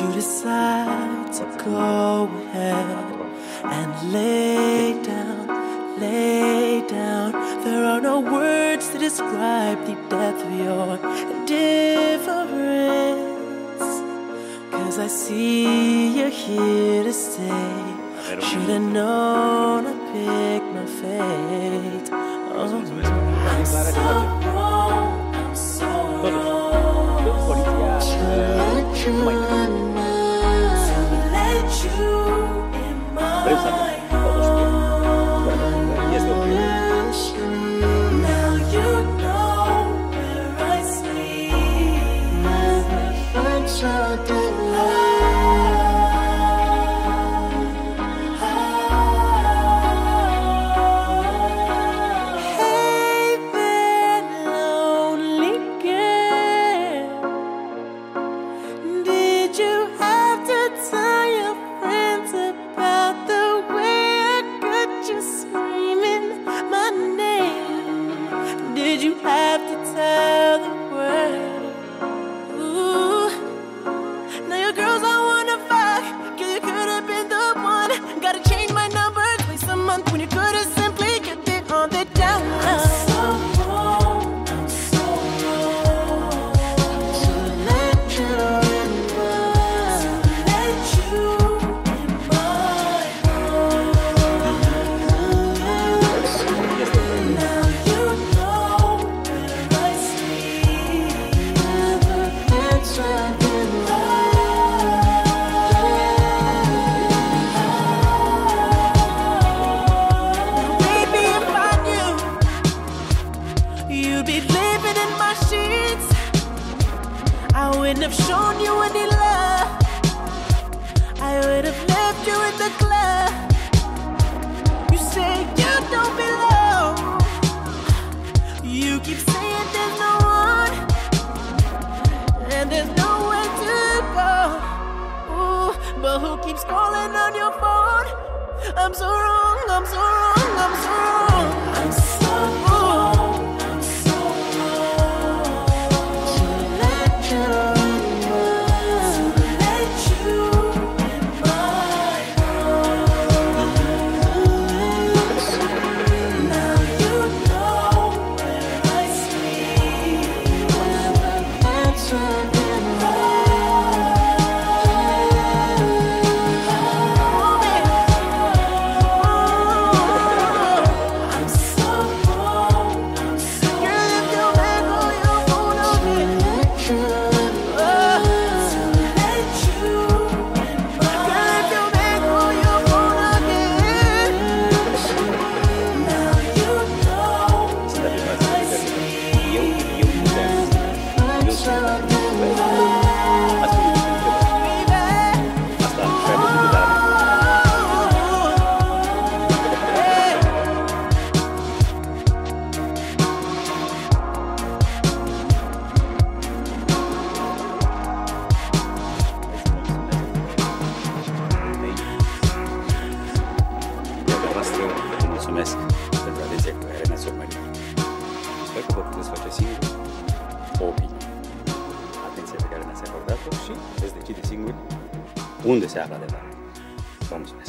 you decide to go ahead and lay down, lay down. There are no words to describe the depth of your indifference. Cause I see you're here to stay. Should've known I'd pick my fate. Oh, I'm so. Have I wouldn't have shown you any love. I would have left you in the club. You say you don't belong. You keep saying there's no one, and there's nowhere to go. Ooh, but who keeps calling on your phone? I'm so wrong. I'm so wrong. I'm so wrong. Sper că vă puteți face singur o opinie. Atenția pe care ne-ați acordat-o și veți decide singur unde se află adevărul. Vă mulțumesc!